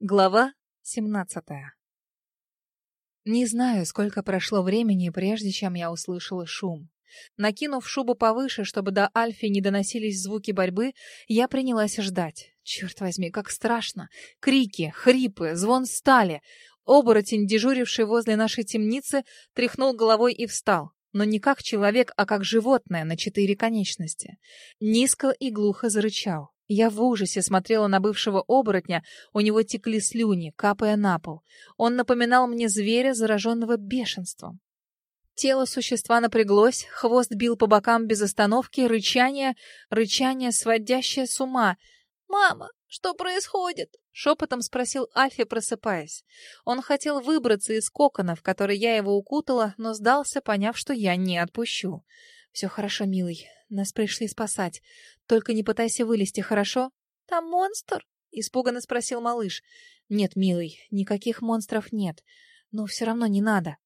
Глава 17 Не знаю, сколько прошло времени, прежде чем я услышала шум. Накинув шубу повыше, чтобы до Альфи не доносились звуки борьбы, я принялась ждать. Черт возьми, как страшно! Крики, хрипы, звон стали. Оборотень, дежуривший возле нашей темницы, тряхнул головой и встал. Но не как человек, а как животное на четыре конечности. Низко и глухо зарычал. Я в ужасе смотрела на бывшего оборотня, у него текли слюни, капая на пол. Он напоминал мне зверя, зараженного бешенством. Тело существа напряглось, хвост бил по бокам без остановки, рычание, рычание, сводящее с ума. «Мама, что происходит?» — шепотом спросил Альфи, просыпаясь. Он хотел выбраться из кокона, в который я его укутала, но сдался, поняв, что я не отпущу. «Все хорошо, милый. Нас пришли спасать. Только не пытайся вылезти, хорошо?» «Там монстр?» — испуганно спросил малыш. «Нет, милый, никаких монстров нет. Но все равно не надо».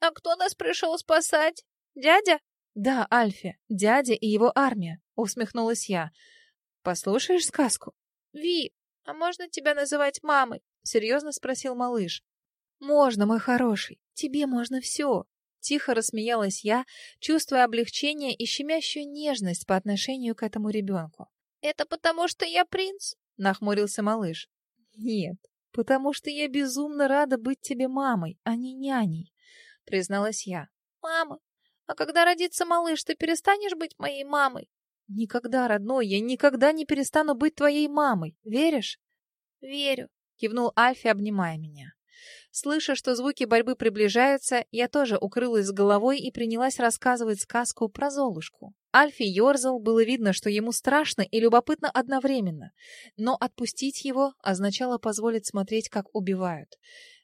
«А кто нас пришел спасать? Дядя?» «Да, Альфи, дядя и его армия», — усмехнулась я. «Послушаешь сказку?» «Ви, а можно тебя называть мамой?» — серьезно спросил малыш. «Можно, мой хороший. Тебе можно все. Тихо рассмеялась я, чувствуя облегчение и щемящую нежность по отношению к этому ребенку. «Это потому, что я принц?» — нахмурился малыш. «Нет, потому что я безумно рада быть тебе мамой, а не няней», — призналась я. «Мама, а когда родится малыш, ты перестанешь быть моей мамой?» «Никогда, родной, я никогда не перестану быть твоей мамой. Веришь?» «Верю», — кивнул Альфи, обнимая меня. Слыша, что звуки борьбы приближаются, я тоже укрылась с головой и принялась рассказывать сказку про Золушку. Альфи ерзал, было видно, что ему страшно и любопытно одновременно. Но отпустить его означало позволить смотреть, как убивают.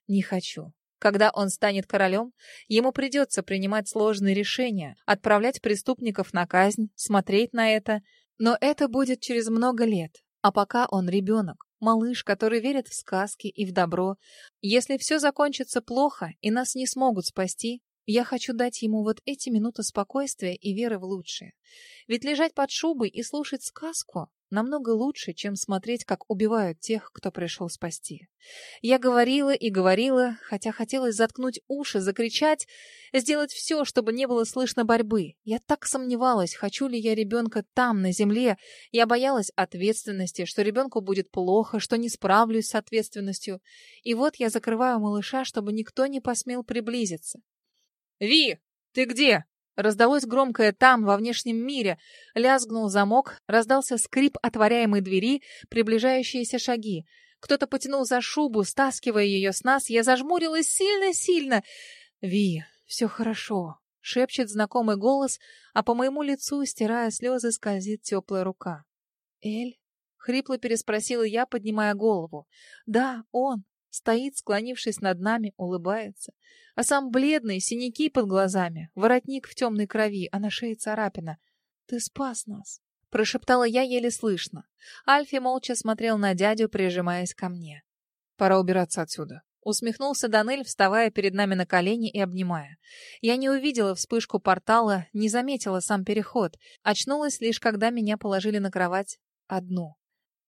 Не хочу. Когда он станет королем, ему придется принимать сложные решения, отправлять преступников на казнь, смотреть на это. Но это будет через много лет. А пока он ребенок малыш, который верит в сказки и в добро. Если все закончится плохо и нас не смогут спасти, я хочу дать ему вот эти минуты спокойствия и веры в лучшее. Ведь лежать под шубой и слушать сказку намного лучше, чем смотреть, как убивают тех, кто пришел спасти. Я говорила и говорила, хотя хотелось заткнуть уши, закричать, сделать все, чтобы не было слышно борьбы. Я так сомневалась, хочу ли я ребенка там, на земле. Я боялась ответственности, что ребенку будет плохо, что не справлюсь с ответственностью. И вот я закрываю малыша, чтобы никто не посмел приблизиться. «Ви, ты где?» Раздалось громкое «там» во внешнем мире. Лязгнул замок, раздался скрип отворяемой двери, приближающиеся шаги. Кто-то потянул за шубу, стаскивая ее с нас. Я зажмурилась сильно-сильно. «Ви, все хорошо», — шепчет знакомый голос, а по моему лицу, стирая слезы, скользит теплая рука. «Эль?» — хрипло переспросила я, поднимая голову. «Да, он. Стоит, склонившись над нами, улыбается. А сам бледный, синяки под глазами, воротник в темной крови, а на шее царапина. «Ты спас нас!» — прошептала я еле слышно. Альфи молча смотрел на дядю, прижимаясь ко мне. «Пора убираться отсюда», — усмехнулся Данель, вставая перед нами на колени и обнимая. Я не увидела вспышку портала, не заметила сам переход. Очнулась лишь, когда меня положили на кровать одну.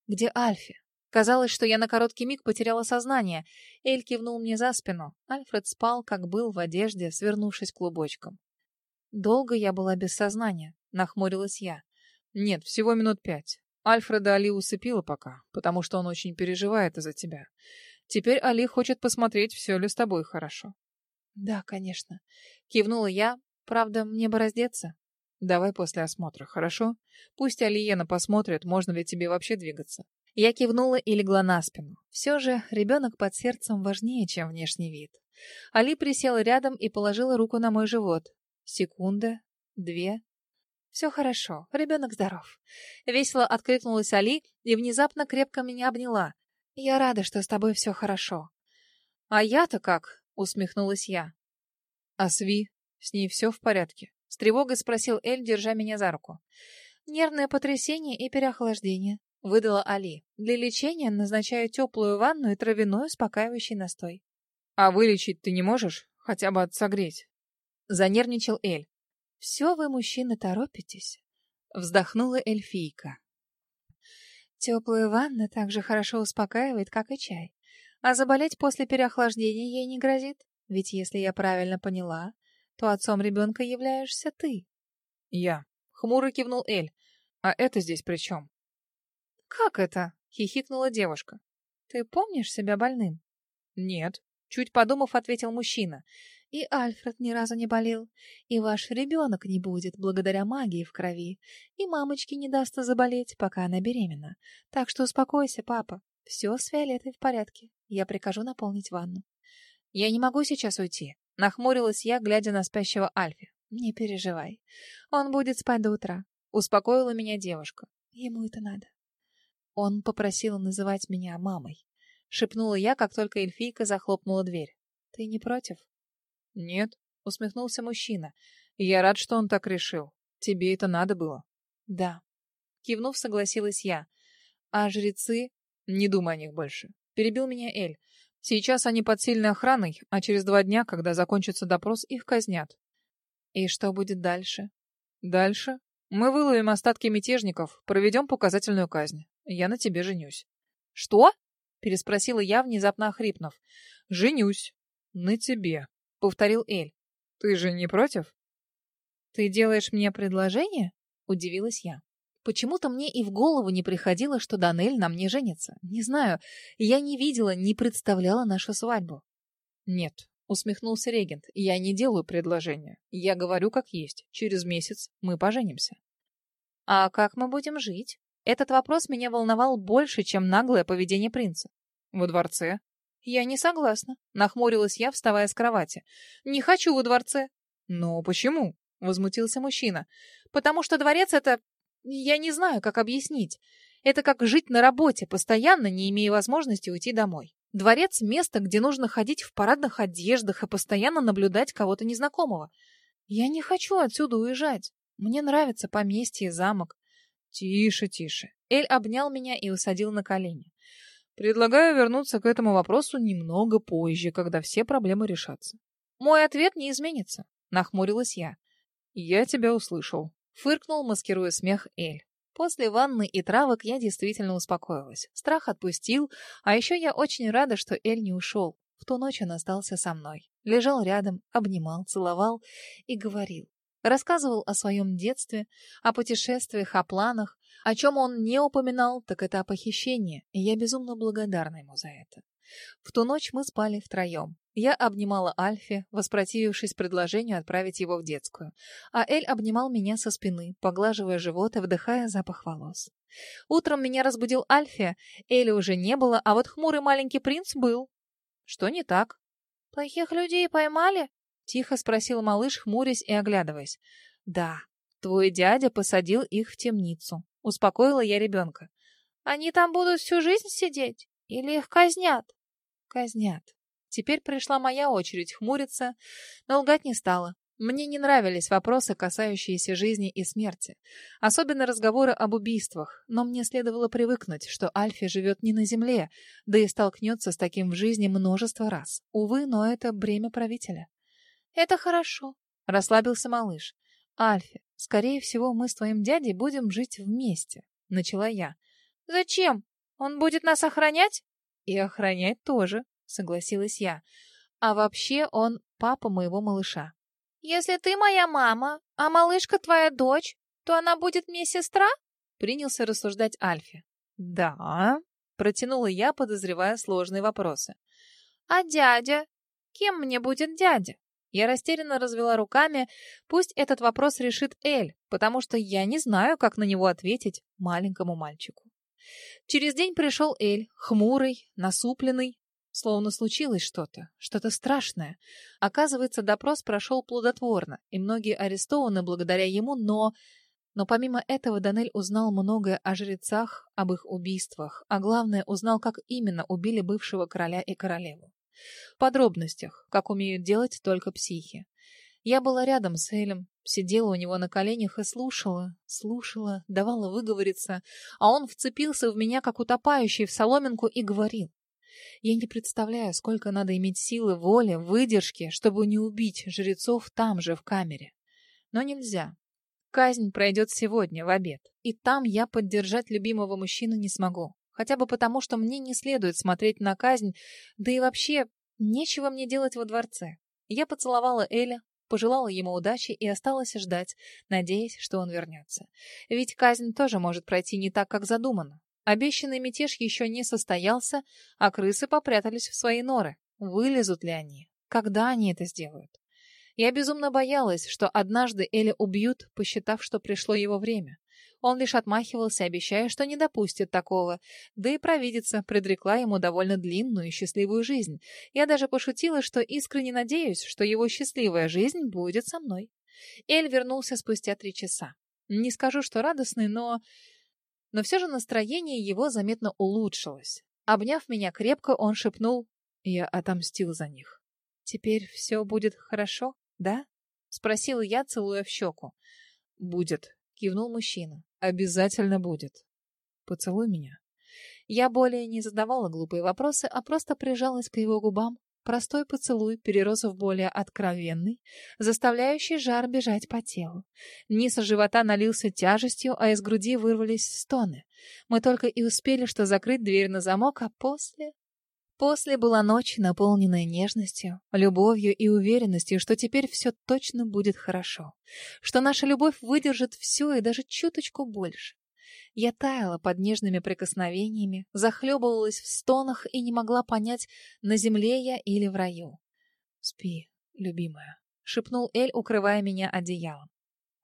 «Где Альфи?» Казалось, что я на короткий миг потеряла сознание. Эль кивнул мне за спину. Альфред спал, как был, в одежде, свернувшись клубочком. «Долго я была без сознания», — нахмурилась я. «Нет, всего минут пять. Альфреда Али усыпила пока, потому что он очень переживает из-за тебя. Теперь Али хочет посмотреть, все ли с тобой хорошо». «Да, конечно», — кивнула я. «Правда, мне бы раздеться?» «Давай после осмотра, хорошо? Пусть Алиена посмотрит, можно ли тебе вообще двигаться. Я кивнула и легла на спину. Все же ребенок под сердцем важнее, чем внешний вид. Али присела рядом и положила руку на мой живот. Секунда, две. Все хорошо, ребенок здоров. Весело откликнулась Али и внезапно крепко меня обняла. Я рада, что с тобой все хорошо. А я-то как? Усмехнулась я. А Сви? С ней все в порядке? С тревогой спросил Эль, держа меня за руку. Нервное потрясение и переохлаждение выдала Али. Для лечения назначаю теплую ванну и травяной успокаивающий настой. А вылечить ты не можешь? Хотя бы отсогреть? Занервничал Эль. Все вы, мужчины, торопитесь. Вздохнула эльфийка. Теплая ванна так же хорошо успокаивает, как и чай. А заболеть после переохлаждения ей не грозит? Ведь если я правильно поняла, то отцом ребенка являешься ты. Я. Хмуро кивнул Эль. А это здесь при чем? Как это? Хихикнула девушка. Ты помнишь себя больным? Нет. Чуть подумав, ответил мужчина. И Альфред ни разу не болел, и ваш ребенок не будет благодаря магии в крови, и мамочке не даст заболеть, пока она беременна. Так что успокойся, папа. Все с Фиолетой в порядке. Я прикажу наполнить ванну. Я не могу сейчас уйти. Нахмурилась я, глядя на спящего Альфи. Не переживай. Он будет спать до утра. Успокоила меня девушка. Ему это надо. Он попросил называть меня мамой. Шепнула я, как только эльфийка захлопнула дверь. Ты не против? Нет, усмехнулся мужчина. Я рад, что он так решил. Тебе это надо было. Да. Кивнув, согласилась я. А жрецы? Не думай о них больше. Перебил меня Эль. Сейчас они под сильной охраной, а через два дня, когда закончится допрос, их казнят. И что будет дальше? Дальше? Мы выловим остатки мятежников, проведем показательную казнь. Я на тебе женюсь. Что? Переспросила я, внезапно охрипнув. Женюсь. На тебе, повторил Эль. Ты же не против? Ты делаешь мне предложение? Удивилась я. Почему-то мне и в голову не приходило, что Данель на мне женится. Не знаю, я не видела, не представляла нашу свадьбу. Нет, усмехнулся регент. Я не делаю предложения. Я говорю как есть. Через месяц мы поженимся. А как мы будем жить? Этот вопрос меня волновал больше, чем наглое поведение принца. Во дворце. Я не согласна, нахмурилась я, вставая с кровати. Не хочу во дворце. Но почему? возмутился мужчина. Потому что дворец это я не знаю, как объяснить. Это как жить на работе, постоянно не имея возможности уйти домой. Дворец — место, где нужно ходить в парадных одеждах и постоянно наблюдать кого-то незнакомого. Я не хочу отсюда уезжать. Мне нравится поместье, замок. Тише, тише. Эль обнял меня и усадил на колени. Предлагаю вернуться к этому вопросу немного позже, когда все проблемы решатся. Мой ответ не изменится, нахмурилась я. Я тебя услышал. Фыркнул, маскируя смех Эль. После ванны и травок я действительно успокоилась. Страх отпустил, а еще я очень рада, что Эль не ушел. В ту ночь он остался со мной. Лежал рядом, обнимал, целовал и говорил. Рассказывал о своем детстве, о путешествиях, о планах. О чем он не упоминал, так это о похищении, и я безумно благодарна ему за это. В ту ночь мы спали втроем. Я обнимала Альфи, воспротивившись предложению отправить его в детскую, а Эль обнимал меня со спины, поглаживая живот и вдыхая запах волос. Утром меня разбудил Альфи, Эли уже не было, а вот хмурый маленький принц был. Что не так? «Плохих людей поймали?» — тихо спросил малыш, хмурясь и оглядываясь. «Да, твой дядя посадил их в темницу», — успокоила я ребенка. «Они там будут всю жизнь сидеть? Или их казнят?» «Казнят», Теперь пришла моя очередь хмуриться, но лгать не стала. Мне не нравились вопросы, касающиеся жизни и смерти. Особенно разговоры об убийствах, но мне следовало привыкнуть, что Альфи живет не на земле, да и столкнется с таким в жизни множество раз. Увы, но это бремя правителя. «Это хорошо», — расслабился малыш. «Альфи, скорее всего, мы с твоим дядей будем жить вместе», — начала я. «Зачем? Он будет нас охранять?» «И охранять тоже», согласилась я. А вообще он папа моего малыша. Если ты моя мама, а малышка твоя дочь, то она будет мне сестра? Принялся рассуждать Альфи. Да, протянула я, подозревая сложные вопросы. А дядя? Кем мне будет дядя? Я растерянно развела руками. Пусть этот вопрос решит Эль, потому что я не знаю, как на него ответить маленькому мальчику. Через день пришел Эль, хмурый, насупленный, Словно случилось что-то, что-то страшное. Оказывается, допрос прошел плодотворно, и многие арестованы благодаря ему, но... Но помимо этого Данель узнал многое о жрецах, об их убийствах, а главное, узнал, как именно убили бывшего короля и королеву. Подробностях, как умеют делать только психи. Я была рядом с Элем, сидела у него на коленях и слушала, слушала, давала выговориться, а он вцепился в меня, как утопающий в соломинку, и говорил. Я не представляю, сколько надо иметь силы, воли, выдержки, чтобы не убить жрецов там же, в камере. Но нельзя. Казнь пройдет сегодня, в обед. И там я поддержать любимого мужчину не смогу. Хотя бы потому, что мне не следует смотреть на казнь, да и вообще нечего мне делать во дворце. Я поцеловала Эля, пожелала ему удачи и осталась ждать, надеясь, что он вернется. Ведь казнь тоже может пройти не так, как задумано. Обещанный мятеж еще не состоялся, а крысы попрятались в свои норы. Вылезут ли они? Когда они это сделают? Я безумно боялась, что однажды Эля убьют, посчитав, что пришло его время. Он лишь отмахивался, обещая, что не допустит такого. Да и провидица предрекла ему довольно длинную и счастливую жизнь. Я даже пошутила, что искренне надеюсь, что его счастливая жизнь будет со мной. Эль вернулся спустя три часа. Не скажу, что радостный, но... Но все же настроение его заметно улучшилось. Обняв меня крепко, он шепнул, «Я отомстил за них». «Теперь все будет хорошо, да?» — спросила я, целуя в щеку. «Будет», кивнул мужчина. Обязательно будет. Поцелуй меня. Я более не задавала глупые вопросы, а просто прижалась к его губам. Простой поцелуй перерос в более откровенный, заставляющий жар бежать по телу. Низ живота налился тяжестью, а из груди вырвались стоны. Мы только и успели что закрыть дверь на замок, а после После была ночь, наполненная нежностью, любовью и уверенностью, что теперь все точно будет хорошо, что наша любовь выдержит все и даже чуточку больше. Я таяла под нежными прикосновениями, захлебывалась в стонах и не могла понять, на земле я или в раю. «Спи, любимая», — шепнул Эль, укрывая меня одеялом.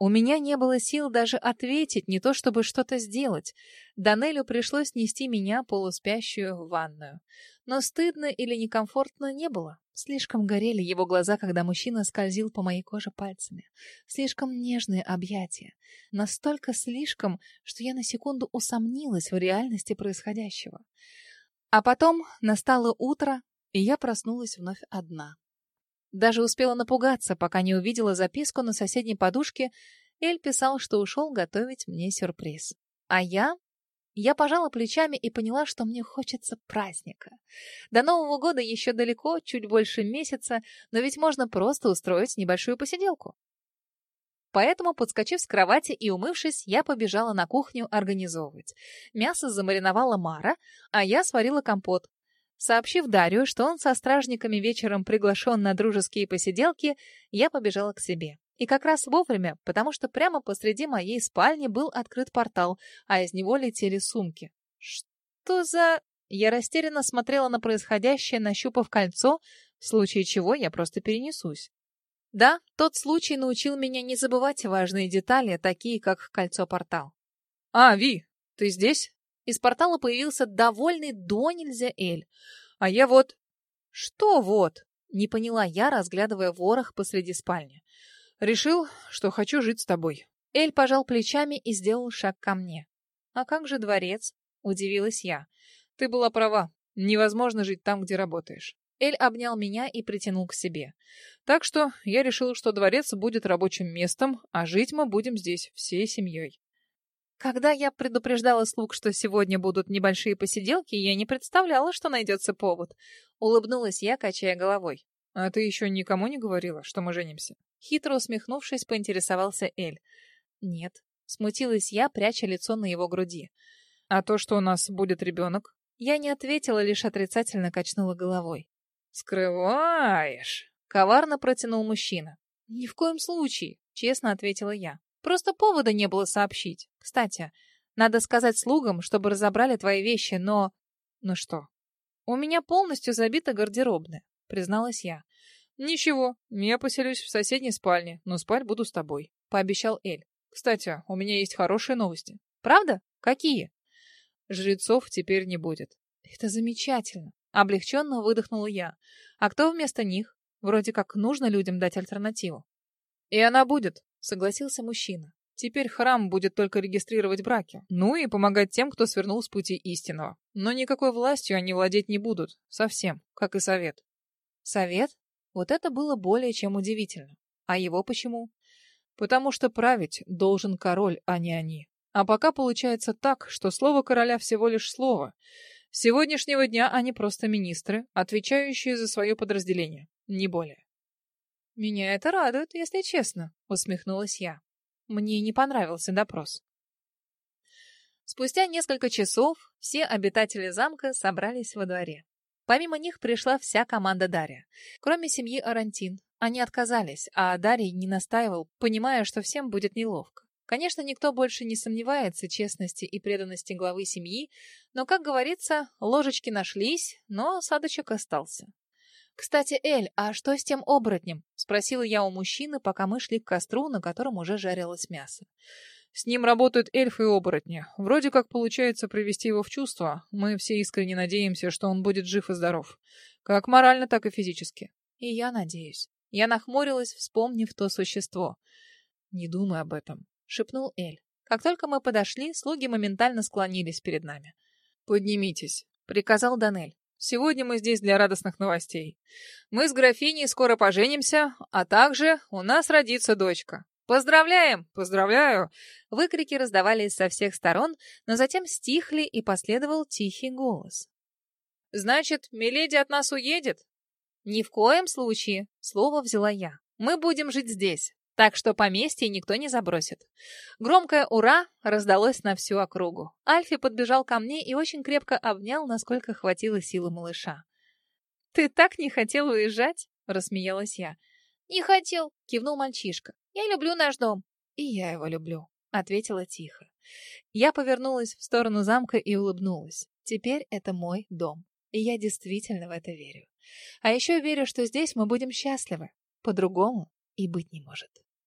У меня не было сил даже ответить, не то чтобы что-то сделать. Данелю пришлось нести меня, полуспящую, в ванную. Но стыдно или некомфортно не было. Слишком горели его глаза, когда мужчина скользил по моей коже пальцами. Слишком нежные объятия. Настолько слишком, что я на секунду усомнилась в реальности происходящего. А потом настало утро, и я проснулась вновь одна. Даже успела напугаться, пока не увидела записку на соседней подушке. Эль писал, что ушел готовить мне сюрприз. А я... Я пожала плечами и поняла, что мне хочется праздника. До Нового года еще далеко, чуть больше месяца, но ведь можно просто устроить небольшую посиделку. Поэтому, подскочив с кровати и умывшись, я побежала на кухню организовывать. Мясо замариновала Мара, а я сварила компот, Сообщив Дарью, что он со стражниками вечером приглашен на дружеские посиделки, я побежала к себе. И как раз вовремя, потому что прямо посреди моей спальни был открыт портал, а из него летели сумки. Что за... Я растерянно смотрела на происходящее, нащупав кольцо, в случае чего я просто перенесусь. Да, тот случай научил меня не забывать важные детали, такие как кольцо-портал. «А, Ви, ты здесь?» Из портала появился довольный до нельзя Эль. А я вот... Что вот? Не поняла я, разглядывая ворох посреди спальни. Решил, что хочу жить с тобой. Эль пожал плечами и сделал шаг ко мне. А как же дворец? Удивилась я. Ты была права. Невозможно жить там, где работаешь. Эль обнял меня и притянул к себе. Так что я решил, что дворец будет рабочим местом, а жить мы будем здесь всей семьей. Когда я предупреждала слуг, что сегодня будут небольшие посиделки, я не представляла, что найдется повод. Улыбнулась я, качая головой. «А ты еще никому не говорила, что мы женимся?» Хитро усмехнувшись, поинтересовался Эль. «Нет». Смутилась я, пряча лицо на его груди. «А то, что у нас будет ребенок?» Я не ответила, лишь отрицательно качнула головой. «Скрываешь!» — коварно протянул мужчина. «Ни в коем случае», — честно ответила я. Просто повода не было сообщить. Кстати, надо сказать слугам, чтобы разобрали твои вещи, но... Ну что? У меня полностью забита гардеробная, призналась я. Ничего, я поселюсь в соседней спальне, но спать буду с тобой, пообещал Эль. Кстати, у меня есть хорошие новости. Правда? Какие? Жрецов теперь не будет. Это замечательно. Облегченно выдохнула я. А кто вместо них? Вроде как нужно людям дать альтернативу. И она будет, согласился мужчина. Теперь храм будет только регистрировать браки. Ну и помогать тем, кто свернул с пути истинного. Но никакой властью они владеть не будут. Совсем. Как и совет. Совет? Вот это было более чем удивительно. А его почему? Потому что править должен король, а не они. А пока получается так, что слово короля всего лишь слово. С сегодняшнего дня они просто министры, отвечающие за свое подразделение. Не более. «Меня это радует, если честно», — усмехнулась я. Мне не понравился допрос. Спустя несколько часов все обитатели замка собрались во дворе. Помимо них пришла вся команда Дарья. Кроме семьи Арантин. Они отказались, а Дарий не настаивал, понимая, что всем будет неловко. Конечно, никто больше не сомневается в честности и преданности главы семьи, но, как говорится, ложечки нашлись, но осадочек остался. «Кстати, Эль, а что с тем оборотнем?» — спросила я у мужчины, пока мы шли к костру, на котором уже жарилось мясо. С ним работают эльфы и оборотни. Вроде как получается привести его в чувство. Мы все искренне надеемся, что он будет жив и здоров. Как морально, так и физически. И я надеюсь. Я нахмурилась, вспомнив то существо. «Не думай об этом», — шепнул Эль. Как только мы подошли, слуги моментально склонились перед нами. «Поднимитесь», — приказал Данель. «Сегодня мы здесь для радостных новостей. Мы с графиней скоро поженимся, а также у нас родится дочка. «Поздравляем! Поздравляю!» Выкрики раздавались со всех сторон, но затем стихли и последовал тихий голос. «Значит, Миледи от нас уедет?» «Ни в коем случае!» — слово взяла я. «Мы будем жить здесь, так что поместье никто не забросит». Громкое «Ура!» раздалось на всю округу. Альфи подбежал ко мне и очень крепко обнял, насколько хватило силы малыша. «Ты так не хотел уезжать?» — рассмеялась я. «Не хотел!» — кивнул мальчишка. Я люблю наш дом. И я его люблю, ответила тихо. Я повернулась в сторону замка и улыбнулась. Теперь это мой дом. И я действительно в это верю. А еще верю, что здесь мы будем счастливы. По-другому и быть не может.